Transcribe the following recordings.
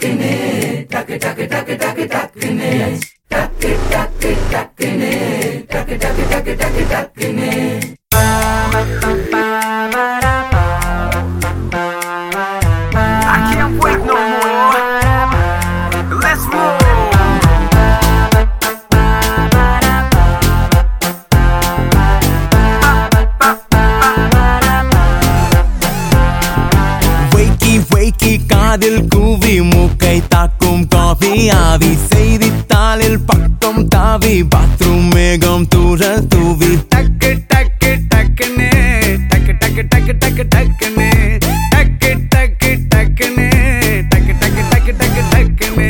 ducking it, duck it, duck it, duck it, duck it, ducking. காதில் கூவி மூக்கை தாக்கும் காபி ஆவி செய்தித்தாளில் பக்கம் தாவி பாத்ரூம் மேகம் தூர தூவி. டக்கு டக்கு டக்குன்னு டக்கு டக்கு டக்கு டக்கு டக்குன்னு. டக்கு டக்கு டக்குன்னு டக்கு டக்கு டக்கு டக்கு டக்குன்னு.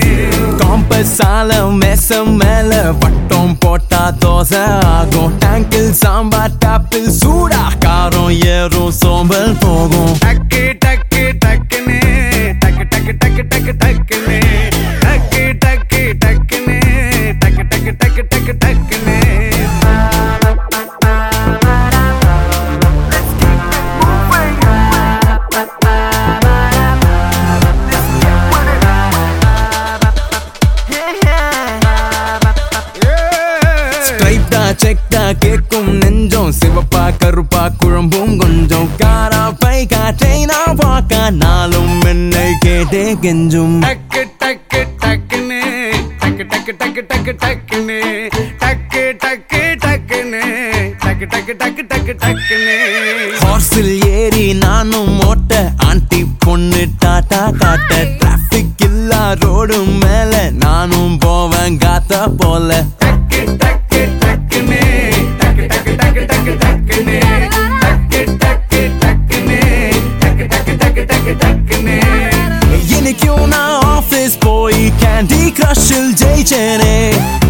காம்பஸால மேசம் மேல பட்டம் போட்டா தோசை ஆகும். டேங்கில் சாம்பார் டாப்பில் சூடா காரம் ஏறும் சோம்பல் போகும். டக்கு ஸ்ட்ரைட்டா செக்டா கேக்கும் நெஞ்சம். சிவப்பா கருப்பா குழம்பும் கொஞ்சம். காரா பை காற்றைனா பார்க்க நாளும் என்னை கேட்டே கெஞ்சும். டக்கு டக்கு டக்குன்னு. டக்கு டக்கு டக்கு டக்கு டக்குன்னு. டக்கு டக்கு டக்குன்னு. டக்கு டக்கு டக்கு டக்கு டக்குன்னு. ஹார்ஸில் ஏறி நானும் ஓட்ட ஆண்டி பொண்ணு டாட்டா காட்ட டிராபிக் இல்லா ரோடு மேல நானும் போவேன் காத்தா போல. crush il JCN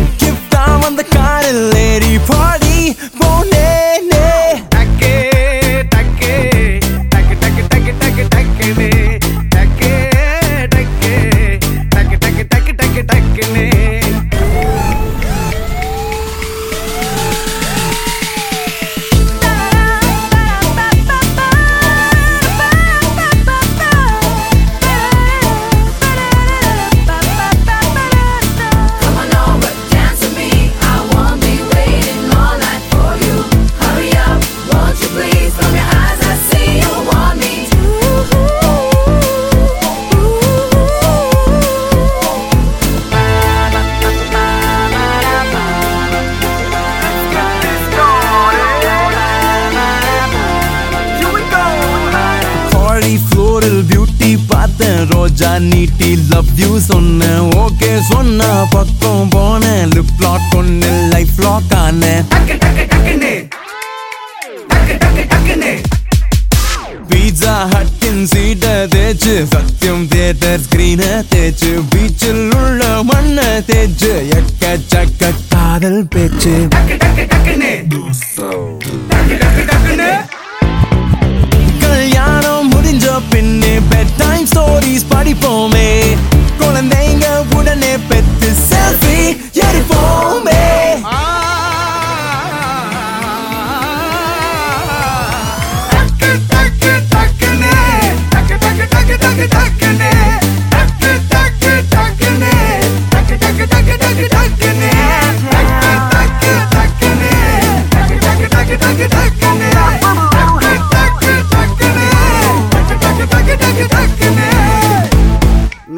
ரோஜா நீட்டி லவ் யூ சொன்னேன் ஓகே சொன்ன பக்கம் போனேன் லிப் லாக் ஒன்னு லைஃப் லாக் டக்குன்னு. பீட்சா ஹட்டின் சீட்ட தேய்ச்சு சத்தியம் தியேட்டர் ஸ்கிரீன தேய்ச்சு பீச்சில் உள்ள மண்ண தேய்ச்சு எக்கச்சக்க காதல் பேச்சு.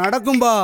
நடக்கும்பா.